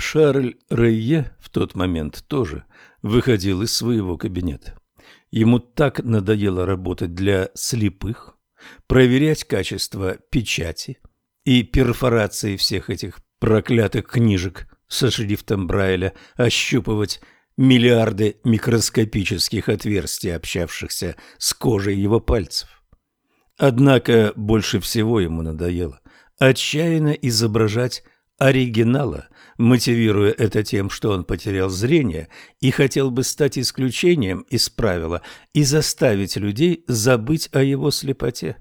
Шарль Рейе в тот момент тоже выходил из своего кабинета. Ему так надоело работать для слепых, проверять качество печати и перфорации всех этих проклятых книжек со шрифтом Брайля, ощупывать миллиарды микроскопических отверстий, общавшихся с кожей его пальцев. Однако больше всего ему надоело отчаянно изображать оригинала, мотивируя это тем, что он потерял зрение и хотел бы стать исключением из правила и заставить людей забыть о его слепоте.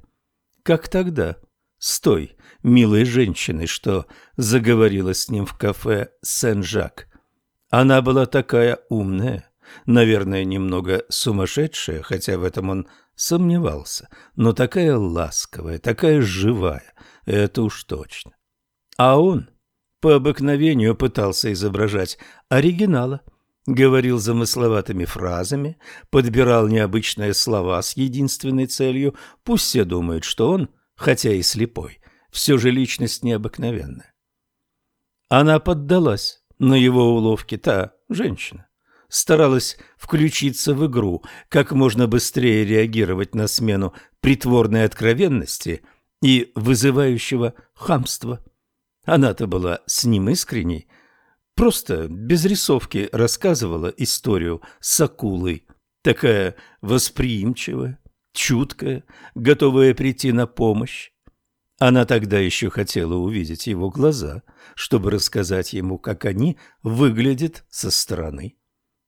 Как тогда, с той милой женщиной, что заговорила с ним в кафе Сен-Жак. Она была такая умная, наверное, немного сумасшедшая, хотя в этом он сомневался, но такая ласковая, такая живая, это уж точно. А он по обыкновению пытался изображать оригинала, говорил замысловатыми фразами, подбирал необычные слова с единственной целью, пусть все думают, что он, хотя и слепой, все же личность необыкновенная. Она поддалась на его уловки, та женщина. Старалась включиться в игру, как можно быстрее реагировать на смену притворной откровенности и вызывающего хамства. Она-то была с ним искренней, просто без рисовки рассказывала историю с акулой, такая восприимчивая, чуткая, готовая прийти на помощь. Она тогда еще хотела увидеть его глаза, чтобы рассказать ему, как они выглядят со стороны.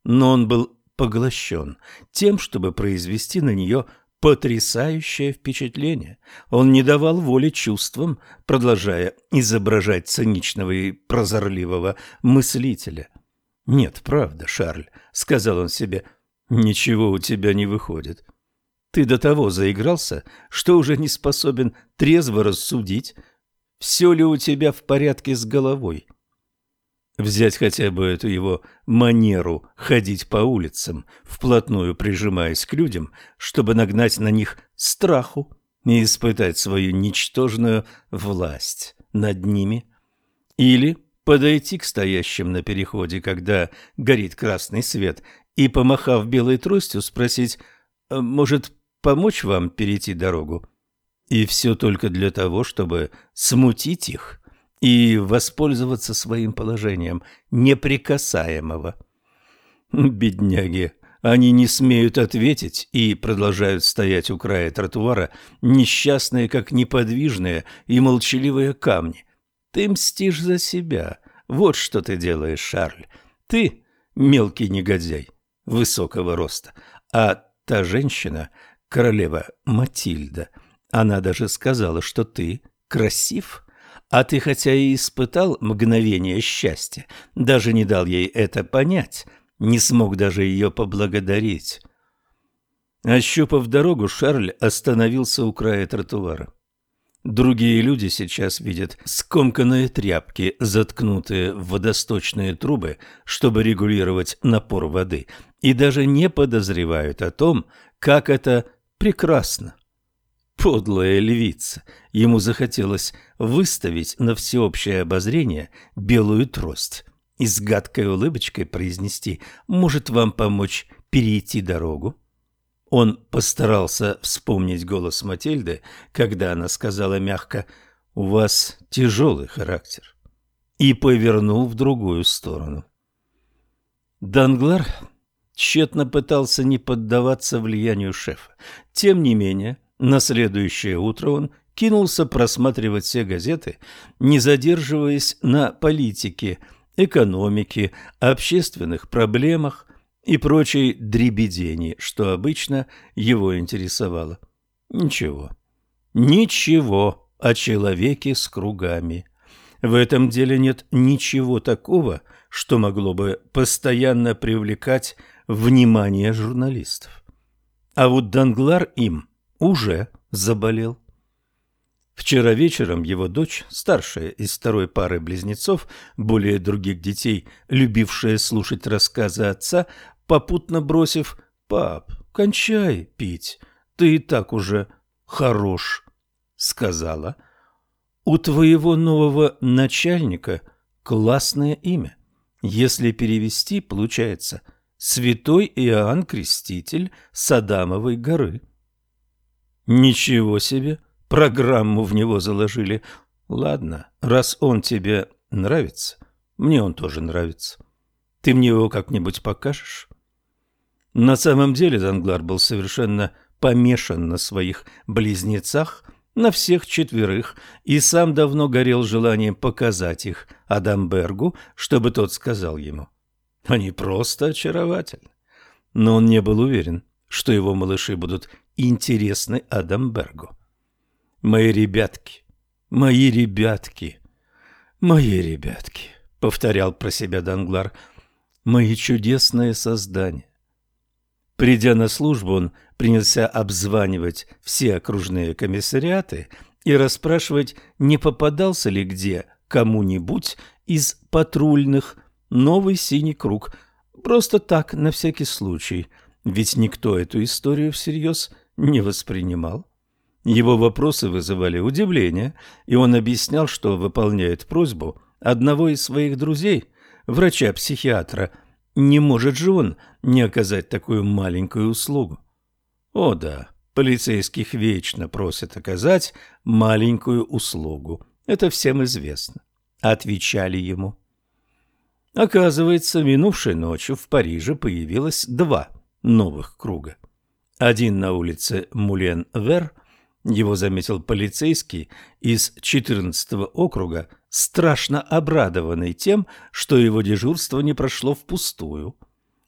Но он был поглощен тем, чтобы произвести на нее потрясающее впечатление. Он не давал воли чувствам, продолжая изображать циничного и прозорливого мыслителя. «Нет, правда, Шарль», — сказал он себе, — «ничего у тебя не выходит. Ты до того заигрался, что уже не способен трезво рассудить, все ли у тебя в порядке с головой». Взять хотя бы эту его манеру ходить по улицам, вплотную прижимаясь к людям, чтобы нагнать на них страху и испытать свою ничтожную власть над ними. Или подойти к стоящим на переходе, когда горит красный свет, и, помахав белой тростью, спросить «А «Может, помочь вам перейти дорогу?» И все только для того, чтобы смутить их и воспользоваться своим положением неприкасаемого. Бедняги, они не смеют ответить и продолжают стоять у края тротуара, несчастные, как неподвижные и молчаливые камни. Ты мстишь за себя. Вот что ты делаешь, Шарль. Ты мелкий негодяй высокого роста, а та женщина, королева Матильда, она даже сказала, что ты красив. А ты хотя и испытал мгновение счастья, даже не дал ей это понять, не смог даже ее поблагодарить. Ощупав дорогу, Шарль остановился у края тротуара. Другие люди сейчас видят скомканные тряпки, заткнутые в водосточные трубы, чтобы регулировать напор воды, и даже не подозревают о том, как это прекрасно. Подлая львица. Ему захотелось выставить на всеобщее обозрение белую трость и с гадкой улыбочкой произнести «Может вам помочь перейти дорогу?» Он постарался вспомнить голос Матильды, когда она сказала мягко «У вас тяжелый характер» и повернул в другую сторону. Данглар тщетно пытался не поддаваться влиянию шефа. Тем не менее, на следующее утро он кинулся просматривать все газеты, не задерживаясь на политике, экономике, общественных проблемах и прочей дребедени, что обычно его интересовало. Ничего. Ничего о человеке с кругами. В этом деле нет ничего такого, что могло бы постоянно привлекать внимание журналистов. А вот Данглар им – уже заболел. Вчера вечером его дочь, старшая из второй пары близнецов, более других детей, любившая слушать рассказы отца, попутно бросив «Пап, кончай пить, ты и так уже хорош», сказала «У твоего нового начальника классное имя, Если перевести, получается «Святой Иоанн Креститель с Адамовой горы». Ничего себе, программу в него заложили. Ладно, раз он тебе нравится, мне он тоже нравится. Ты мне его как-нибудь покажешь? На самом деле Данглар был совершенно помешан на своих близнецах, на всех четверых, и сам давно горел желанием показать их Адамбергу, чтобы тот сказал ему. Они просто очаровательны. Но он не был уверен, что его малыши будут интересны Адамбергу. «Мои ребятки, мои ребятки, мои ребятки», — повторял про себя Данглар, — «мои чудесные создания». Придя на службу, он принялся обзванивать все окружные комиссариаты и расспрашивать, не попадался ли где кому-нибудь из патрульных новый синий круг. Просто так, на всякий случай, ведь никто эту историю всерьез не воспринимал. Его вопросы вызывали удивление, и он объяснял, что выполняет просьбу одного из своих друзей, врача-психиатра, не может же он не оказать такую маленькую услугу. О да, полицейских вечно просят оказать маленькую услугу. Это всем известно. Отвечали ему. Оказывается, минувшей ночью в Париже появилось два новых круга. Один на улице Мулен-Вер, его заметил полицейский из 14 округа, страшно обрадованный тем, что его дежурство не прошло впустую.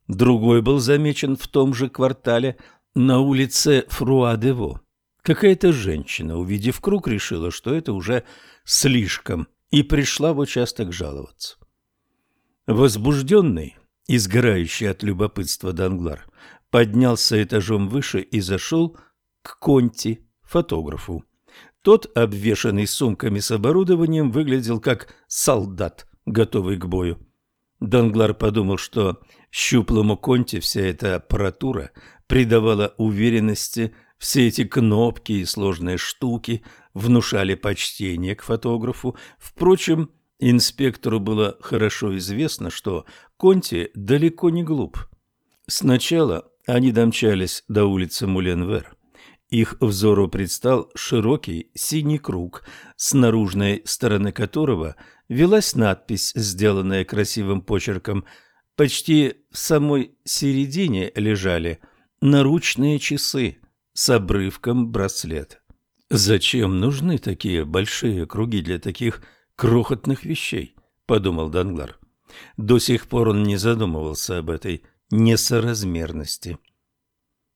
Другой был замечен в том же квартале на улице Фруадево. Какая-то женщина, увидев круг, решила, что это уже слишком, и пришла в участок жаловаться. Возбужденный и сгорающий от любопытства Данглар поднялся этажом выше и зашел к Конти, фотографу. Тот, обвешанный сумками с оборудованием, выглядел как солдат, готовый к бою. Данглар подумал, что щуплому Конте вся эта аппаратура придавала уверенности, все эти кнопки и сложные штуки внушали почтение к фотографу. Впрочем, инспектору было хорошо известно, что Конте далеко не глуп. Сначала они домчались до улицы Муленвер. Их взору предстал широкий синий круг, с наружной стороны которого велась надпись, сделанная красивым почерком. Почти в самой середине лежали наручные часы с обрывком браслета. «Зачем нужны такие большие круги для таких крохотных вещей?» – подумал Данглар. До сих пор он не задумывался об этой несоразмерности.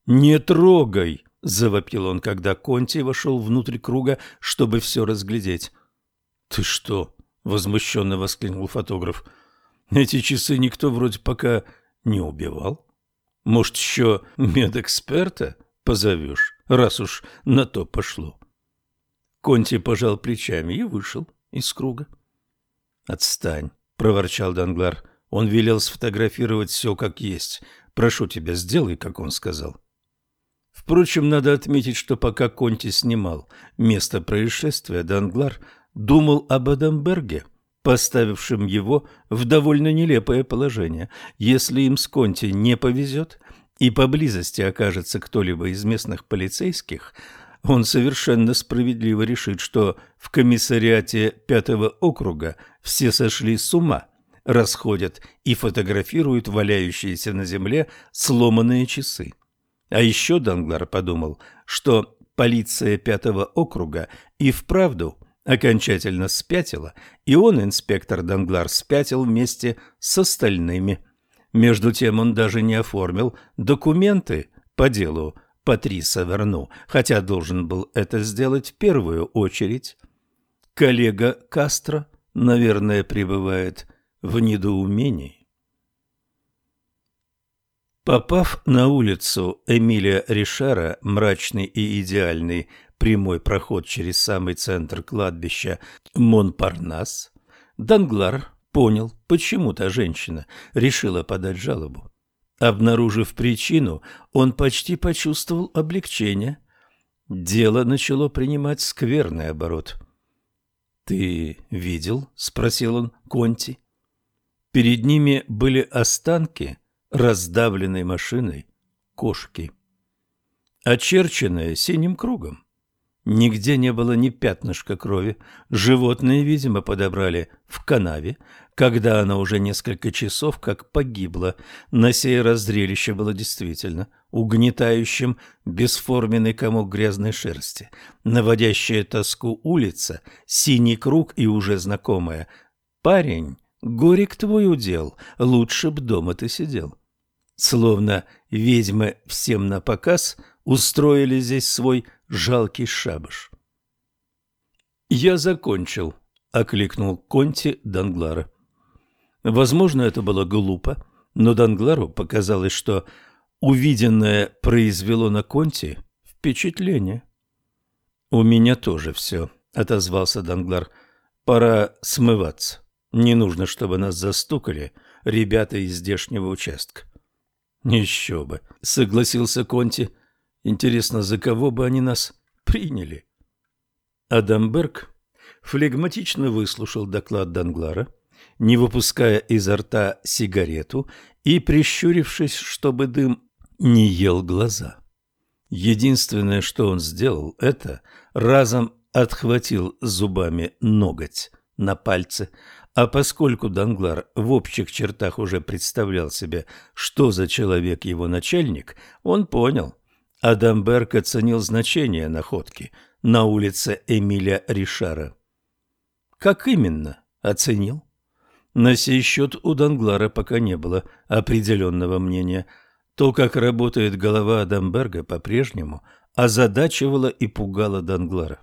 «Не трогай!» — завопил он, когда Конти вошел внутрь круга, чтобы все разглядеть. «Ты что?» — возмущенно воскликнул фотограф. «Эти часы никто вроде пока не убивал. Может, еще медэксперта позовешь, раз уж на то пошло?» Конти пожал плечами и вышел из круга. «Отстань», — проворчал Данглар. «Он велел сфотографировать все как есть. Прошу тебя, сделай, как он сказал». Впрочем, надо отметить, что пока Конти снимал место происшествия, Данглар думал об Адамберге, поставившем его в довольно нелепое положение. Если им с Конти не повезет и поблизости окажется кто-либо из местных полицейских, он совершенно справедливо решит, что в комиссариате пятого округа все сошли с ума, расходят и фотографируют валяющиеся на земле сломанные часы. А еще Данглар подумал, что полиция пятого округа и вправду окончательно спятила, и он, инспектор Данглар, спятил вместе с остальными. Между тем он даже не оформил документы по делу Патриса Верну, хотя должен был это сделать в первую очередь. Коллега Кастро, наверное, пребывает в недоумении. Попав на улицу Эмилия Ришара, мрачный и идеальный прямой проход через самый центр кладбища Монпарнас, Данглар понял, почему та женщина решила подать жалобу. Обнаружив причину, он почти почувствовал облегчение. Дело начало принимать скверный оборот. «Ты видел?» — спросил он Конти. Перед ними были останки раздавленной машиной кошки, очерченная синим кругом. Нигде не было ни пятнышка крови. Животное, видимо, подобрали в канаве, когда она уже несколько часов как погибла. На сей раз зрелище было действительно угнетающим бесформенный комок грязной шерсти, наводящая тоску улица, синий круг и уже знакомая. «Парень, горек твой удел, лучше б дома ты сидел». Словно ведьмы всем на показ устроили здесь свой жалкий шабаш. «Я закончил», — окликнул Конти Данглара. Возможно, это было глупо, но Данглару показалось, что увиденное произвело на Конти впечатление. «У меня тоже все», — отозвался Данглар. «Пора смываться. Не нужно, чтобы нас застукали ребята из здешнего участка». «Еще бы», — согласился Конти. Интересно, за кого бы они нас приняли? Адамберг флегматично выслушал доклад Данглара, не выпуская изо рта сигарету и прищурившись, чтобы дым не ел глаза. Единственное, что он сделал, это разом отхватил зубами ноготь на пальце, а поскольку Данглар в общих чертах уже представлял себе, что за человек его начальник, он понял, Адамберг оценил значение находки на улице Эмиля Ришара. Как именно оценил? На сей счет у Данглара пока не было определенного мнения. То, как работает голова Адамберга, по-прежнему озадачивало и пугало Данглара.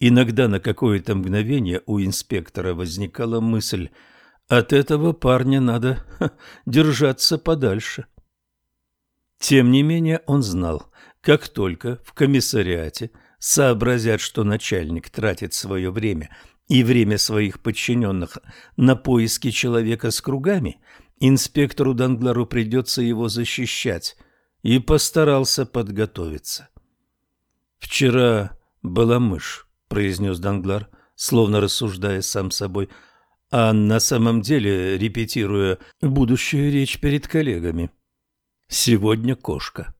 Иногда на какое-то мгновение у инспектора возникала мысль «от этого парня надо ха, держаться подальше». Тем не менее он знал, как только в комиссариате сообразят, что начальник тратит свое время и время своих подчиненных на поиски человека с кругами, инспектору Данглару придется его защищать, и постарался подготовиться. «Вчера была мышь», — произнес Данглар, словно рассуждая сам собой, а на самом деле репетируя будущую речь перед коллегами. «Сегодня кошка».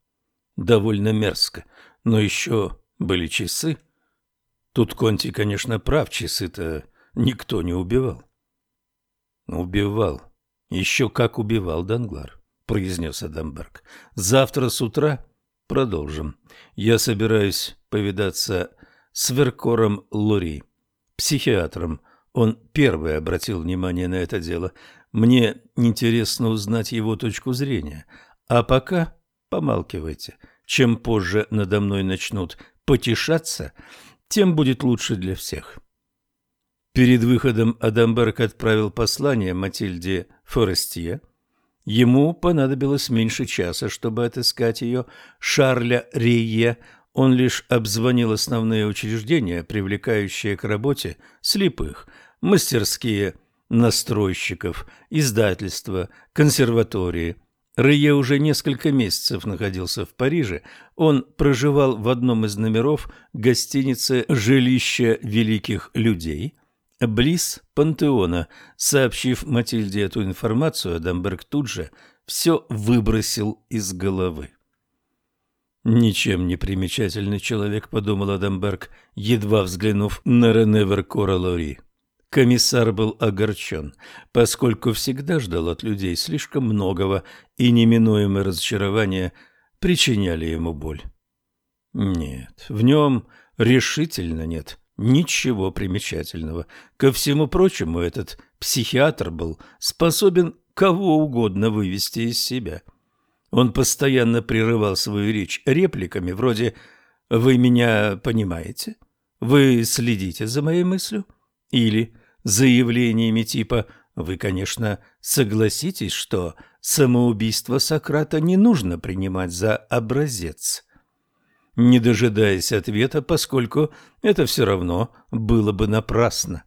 Довольно мерзко. Но еще были часы. Тут Конти, конечно, прав, часы-то никто не убивал. Убивал. Еще как убивал Данглар, произнес Адамберг. Завтра с утра продолжим. Я собираюсь повидаться с Веркором Лори, психиатром. Он первый обратил внимание на это дело. Мне интересно узнать его точку зрения. А пока помалкивайте. Чем позже надо мной начнут потешаться, тем будет лучше для всех. Перед выходом Адамберг отправил послание Матильде Форестье. Ему понадобилось меньше часа, чтобы отыскать ее. Шарля Рейе он лишь обзвонил основные учреждения, привлекающие к работе слепых, мастерские настройщиков, издательства, консерватории – Рые уже несколько месяцев находился в Париже. Он проживал в одном из номеров гостиницы «Жилище великих людей» близ Пантеона. Сообщив Матильде эту информацию, Адамберг тут же все выбросил из головы. «Ничем не примечательный человек», — подумал Адамберг, едва взглянув на Рене Веркора Лори. Комиссар был огорчен, поскольку всегда ждал от людей слишком многого, и неминуемые разочарования причиняли ему боль. Нет, в нем решительно нет ничего примечательного. Ко всему прочему, этот психиатр был способен кого угодно вывести из себя. Он постоянно прерывал свою речь репликами вроде «Вы меня понимаете? Вы следите за моей мыслью?» Или заявлениями типа «Вы, конечно, согласитесь, что самоубийство Сократа не нужно принимать за образец». Не дожидаясь ответа, поскольку это все равно было бы напрасно.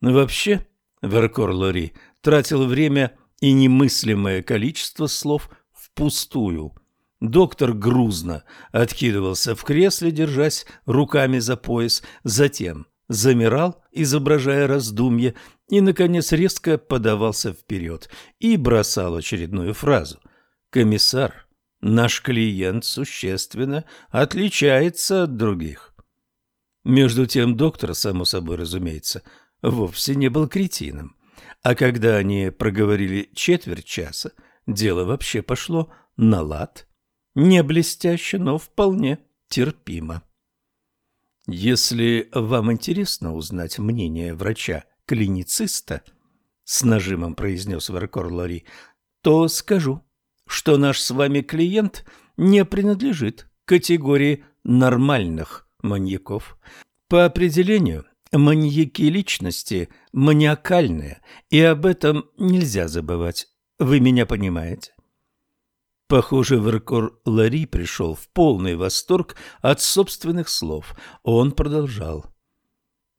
Вообще, Веркор Лори тратил время и немыслимое количество слов впустую. Доктор грузно откидывался в кресле, держась руками за пояс, затем замирал, изображая раздумье, и, наконец, резко подавался вперед и бросал очередную фразу. «Комиссар, наш клиент существенно отличается от других». Между тем доктор, само собой разумеется, вовсе не был кретином. А когда они проговорили четверть часа, дело вообще пошло на лад. Не блестяще, но вполне терпимо. Если вам интересно узнать мнение врача-клинициста, с нажимом произнес Веркор Лори, то скажу, что наш с вами клиент не принадлежит категории нормальных маньяков. По определению, маньяки личности маниакальные, и об этом нельзя забывать. Вы меня понимаете? Похоже, Веркор Лари пришел в полный восторг от собственных слов. Он продолжал.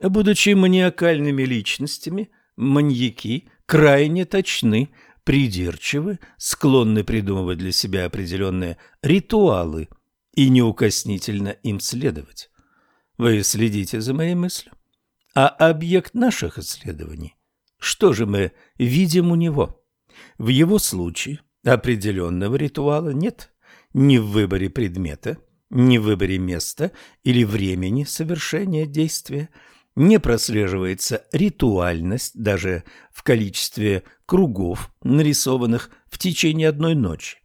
Будучи маниакальными личностями, маньяки крайне точны, придирчивы, склонны придумывать для себя определенные ритуалы и неукоснительно им следовать. Вы следите за моей мыслью? А объект наших исследований? Что же мы видим у него? В его случае Определенного ритуала нет ни в выборе предмета, ни в выборе места или времени совершения действия. Не прослеживается ритуальность даже в количестве кругов, нарисованных в течение одной ночи.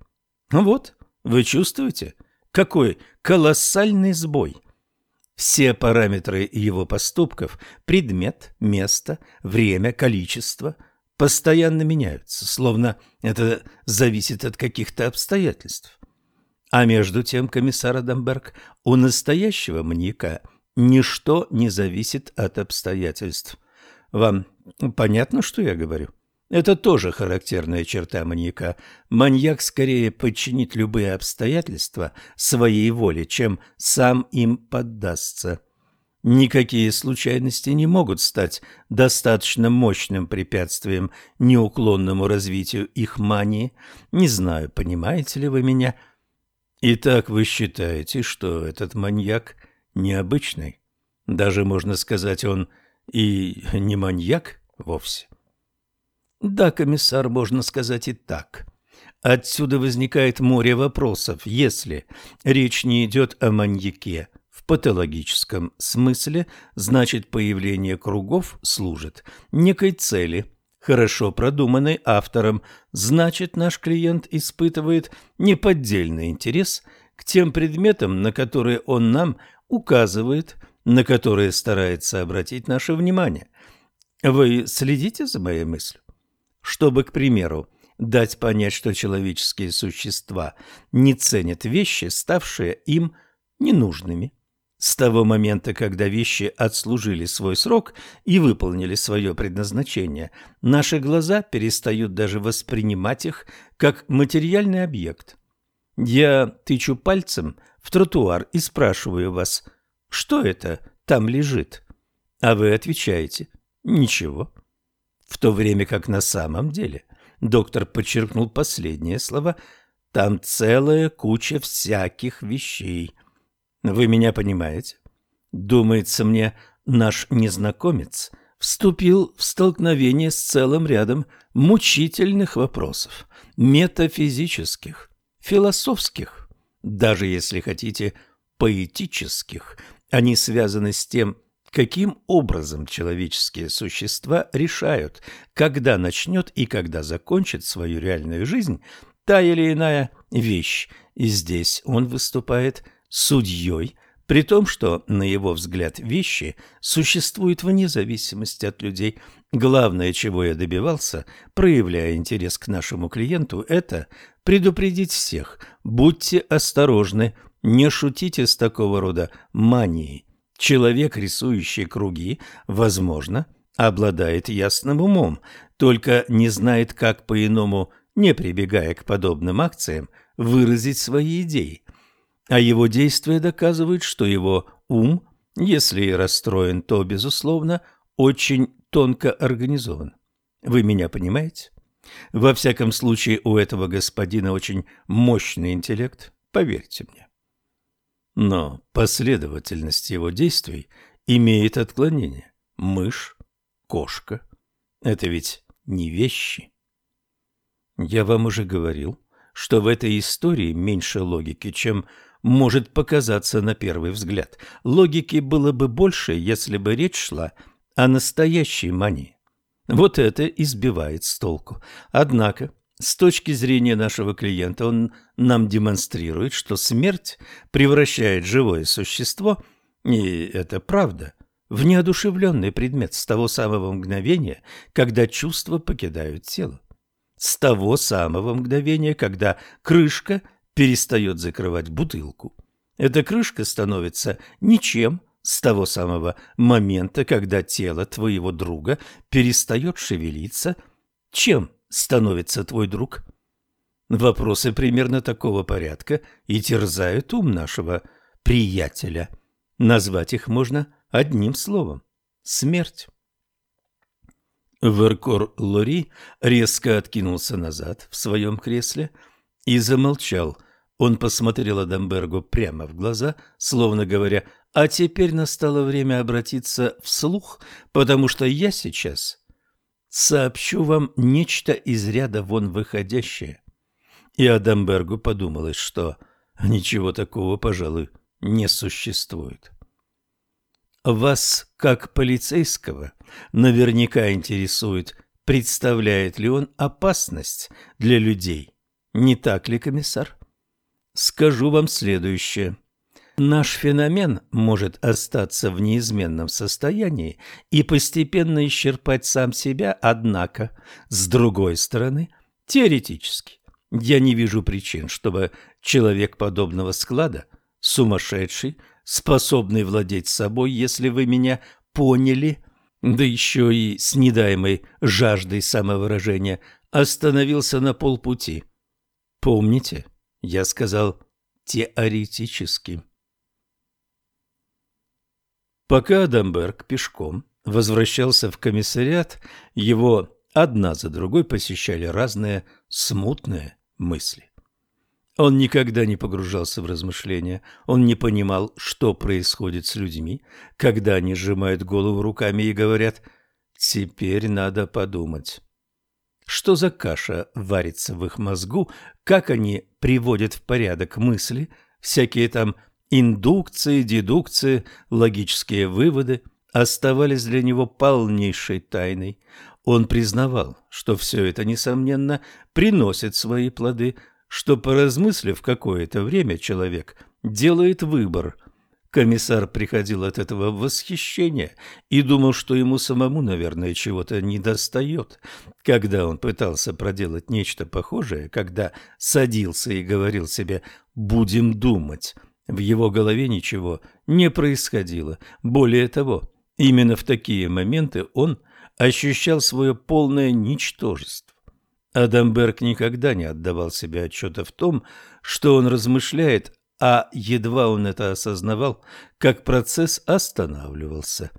Вот, вы чувствуете, какой колоссальный сбой. Все параметры его поступков – предмет, место, время, количество – постоянно меняются, словно это зависит от каких-то обстоятельств. А между тем, комиссар Адамберг, у настоящего маньяка ничто не зависит от обстоятельств. Вам понятно, что я говорю? Это тоже характерная черта маньяка. Маньяк скорее подчинит любые обстоятельства своей воле, чем сам им поддастся. Никакие случайности не могут стать достаточно мощным препятствием неуклонному развитию их мании. Не знаю, понимаете ли вы меня. Итак, вы считаете, что этот маньяк необычный? Даже, можно сказать, он и не маньяк вовсе. Да, комиссар, можно сказать и так. Отсюда возникает море вопросов, если речь не идет о маньяке, в патологическом смысле, значит появление кругов служит некой цели, хорошо продуманной автором, значит наш клиент испытывает неподдельный интерес к тем предметам, на которые он нам указывает, на которые старается обратить наше внимание. Вы следите за моей мыслью? Чтобы, к примеру, дать понять, что человеческие существа не ценят вещи, ставшие им ненужными. С того момента, когда вещи отслужили свой срок и выполнили свое предназначение, наши глаза перестают даже воспринимать их как материальный объект. Я тычу пальцем в тротуар и спрашиваю вас, что это там лежит? А вы отвечаете «ничего». В то время как на самом деле доктор подчеркнул последнее слово «там целая куча всяких вещей». Вы меня понимаете? Думается мне, наш незнакомец вступил в столкновение с целым рядом мучительных вопросов, метафизических, философских, даже если хотите, поэтических. Они связаны с тем, каким образом человеческие существа решают, когда начнет и когда закончит свою реальную жизнь та или иная вещь. И здесь он выступает судьей, при том, что, на его взгляд, вещи существуют вне зависимости от людей. Главное, чего я добивался, проявляя интерес к нашему клиенту, это предупредить всех. Будьте осторожны, не шутите с такого рода манией. Человек, рисующий круги, возможно, обладает ясным умом, только не знает, как по-иному, не прибегая к подобным акциям, выразить свои идеи а его действия доказывают, что его ум, если и расстроен, то, безусловно, очень тонко организован. Вы меня понимаете? Во всяком случае, у этого господина очень мощный интеллект, поверьте мне. Но последовательность его действий имеет отклонение. Мышь, кошка. Это ведь не вещи. Я вам уже говорил, что в этой истории меньше логики, чем может показаться на первый взгляд. Логики было бы больше, если бы речь шла о настоящей мании. Вот это избивает с толку. Однако, с точки зрения нашего клиента, он нам демонстрирует, что смерть превращает живое существо, и это правда, в неодушевленный предмет с того самого мгновения, когда чувства покидают тело. С того самого мгновения, когда крышка перестает закрывать бутылку. Эта крышка становится ничем, с того самого момента, когда тело твоего друга перестает шевелиться, чем становится твой друг? Вопросы примерно такого порядка и терзают ум нашего приятеля. Назвать их можно одним словом – смерть. Веркор Лори резко откинулся назад в своем кресле и замолчал. Он посмотрел Адамбергу прямо в глаза, словно говоря – а теперь настало время обратиться вслух, потому что я сейчас сообщу вам нечто из ряда вон выходящее. И Адамбергу подумалось, что ничего такого, пожалуй, не существует. Вас, как полицейского, наверняка интересует, представляет ли он опасность для людей. Не так ли, комиссар? Скажу вам следующее. Наш феномен может остаться в неизменном состоянии и постепенно исчерпать сам себя, однако, с другой стороны, теоретически, я не вижу причин, чтобы человек подобного склада, сумасшедший, способный владеть собой, если вы меня поняли, да еще и с недаемой жаждой самовыражения, остановился на полпути. Помните, я сказал теоретически. Пока Адамберг пешком возвращался в комиссариат, его одна за другой посещали разные смутные мысли. Он никогда не погружался в размышления, он не понимал, что происходит с людьми, когда они сжимают голову руками и говорят «теперь надо подумать». Что за каша варится в их мозгу, как они приводят в порядок мысли, всякие там Индукции, дедукции, логические выводы оставались для него полнейшей тайной. Он признавал, что все это, несомненно, приносит свои плоды, что, поразмыслив какое-то время, человек делает выбор. Комиссар приходил от этого в восхищение и думал, что ему самому, наверное, чего-то недостает. Когда он пытался проделать нечто похожее, когда садился и говорил себе «будем думать», в его голове ничего не происходило. Более того, именно в такие моменты он ощущал свое полное ничтожество. Адамберг никогда не отдавал себе отчета в том, что он размышляет, а едва он это осознавал, как процесс останавливался.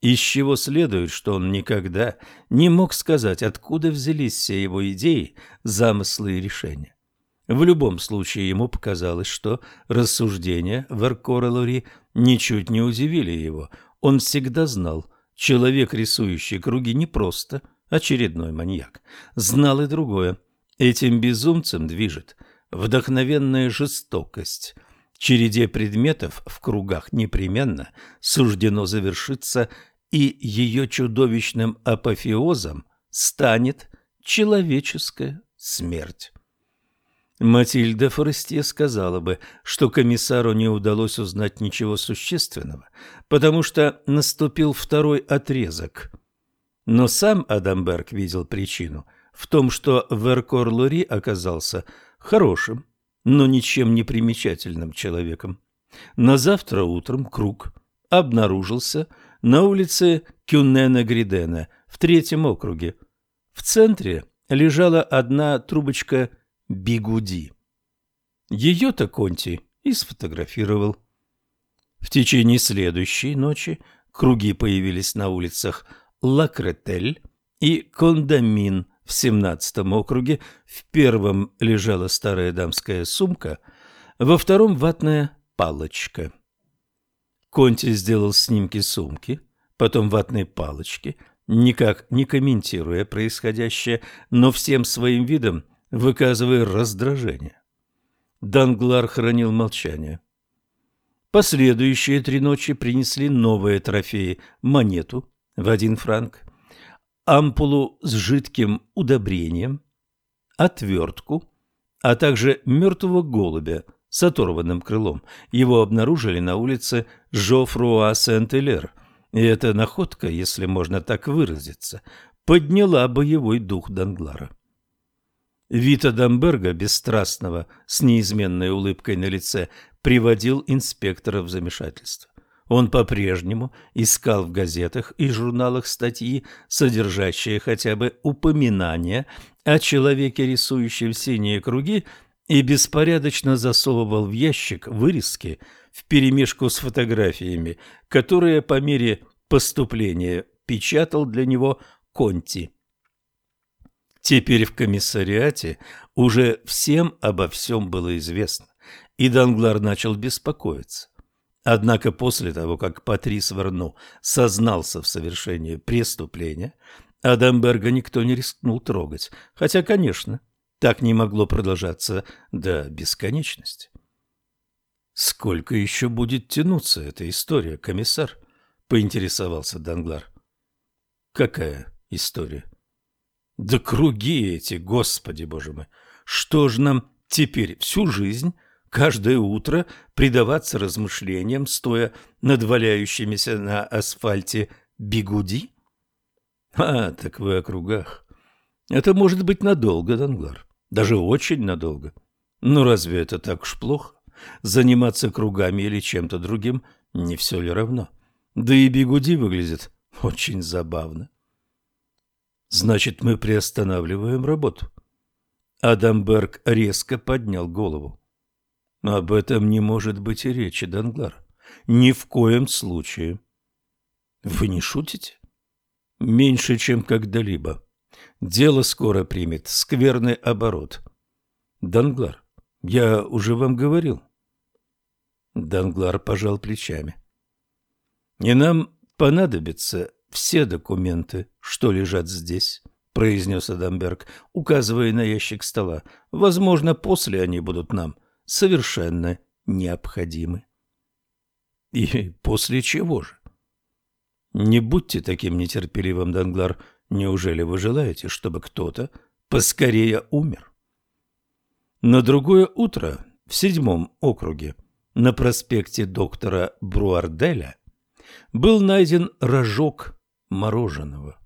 Из чего следует, что он никогда не мог сказать, откуда взялись все его идеи, замыслы и решения. В любом случае ему показалось, что рассуждения Веркора Лори ничуть не удивили его. Он всегда знал, человек, рисующий круги, не просто очередной маньяк. Знал и другое. Этим безумцем движет вдохновенная жестокость. Череде предметов в кругах непременно суждено завершиться, и ее чудовищным апофеозом станет человеческая смерть. Матильда Форестье сказала бы, что комиссару не удалось узнать ничего существенного, потому что наступил второй отрезок. Но сам Адамберг видел причину в том, что Веркор Лури оказался хорошим, но ничем не примечательным человеком. На завтра утром круг обнаружился на улице Кюнена-Гридена в третьем округе. В центре лежала одна трубочка бигуди. Ее-то Конти и сфотографировал. В течение следующей ночи круги появились на улицах Лакретель и Кондамин в 17 округе. В первом лежала старая дамская сумка, во втором ватная палочка. Конти сделал снимки сумки, потом ватной палочки, никак не комментируя происходящее, но всем своим видом выказывая раздражение. Данглар хранил молчание. Последующие три ночи принесли новые трофеи – монету в один франк, ампулу с жидким удобрением, отвертку, а также мертвого голубя с оторванным крылом. Его обнаружили на улице Жофруа Сент-Элер, и эта находка, если можно так выразиться, подняла боевой дух Данглара. Вита Дамберга, бесстрастного, с неизменной улыбкой на лице, приводил инспектора в замешательство. Он по-прежнему искал в газетах и журналах статьи, содержащие хотя бы упоминания о человеке, рисующем синие круги, и беспорядочно засовывал в ящик вырезки вперемешку с фотографиями, которые по мере поступления печатал для него Конти. Теперь в комиссариате уже всем обо всем было известно, и Данглар начал беспокоиться. Однако после того, как Патрис Верно сознался в совершении преступления, Адамберга никто не рискнул трогать, хотя, конечно, так не могло продолжаться до бесконечности. «Сколько еще будет тянуться эта история, комиссар?» — поинтересовался Данглар. «Какая история?» «Да круги эти, господи боже мой! Что ж нам теперь всю жизнь каждое утро предаваться размышлениям, стоя над валяющимися на асфальте бигуди? А, так вы о кругах. Это может быть надолго, Данглар, даже очень надолго. Но разве это так уж плохо? Заниматься кругами или чем-то другим не все ли равно? Да и бигуди выглядит очень забавно. Значит, мы приостанавливаем работу. Адамберг резко поднял голову. Об этом не может быть и речи, Данглар. Ни в коем случае. Вы не шутите? Меньше, чем когда-либо. Дело скоро примет скверный оборот. Данглар, я уже вам говорил. Данглар пожал плечами. И нам понадобятся все документы, что лежат здесь, произнес Адамберг, указывая на ящик стола. Возможно, после они будут нам совершенно необходимы. И после чего же? Не будьте таким нетерпеливым, Данглар. Неужели вы желаете, чтобы кто-то поскорее умер? На другое утро в седьмом округе на проспекте доктора Бруарделя был найден рожок мороженого.